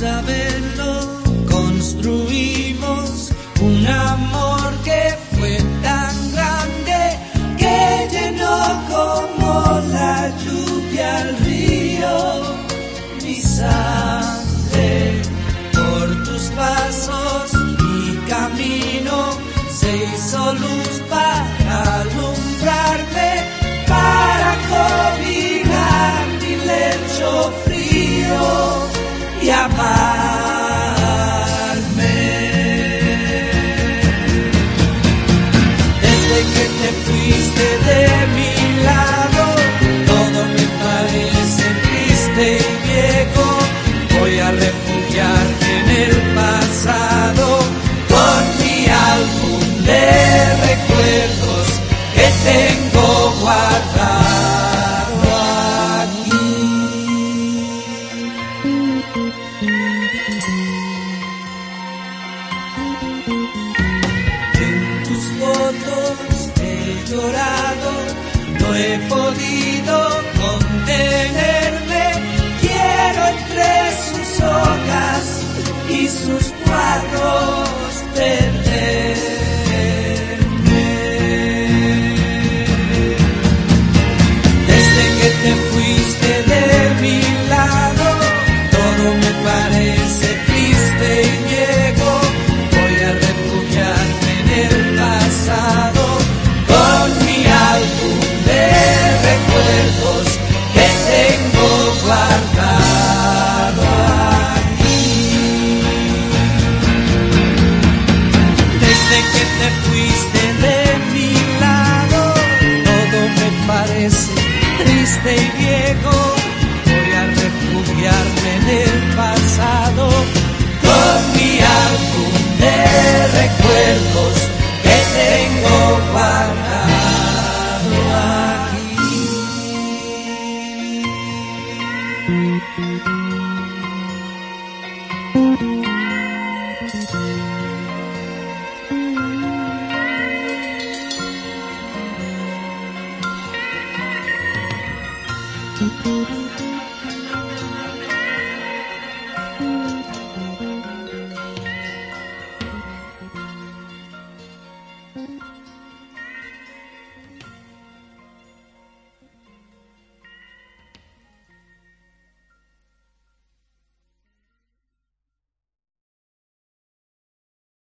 saberlo construir. my llorado, no he podido. triste y voy a refugiarme en el pasado con mi álbum de recuerdos que tengo guardado aquí.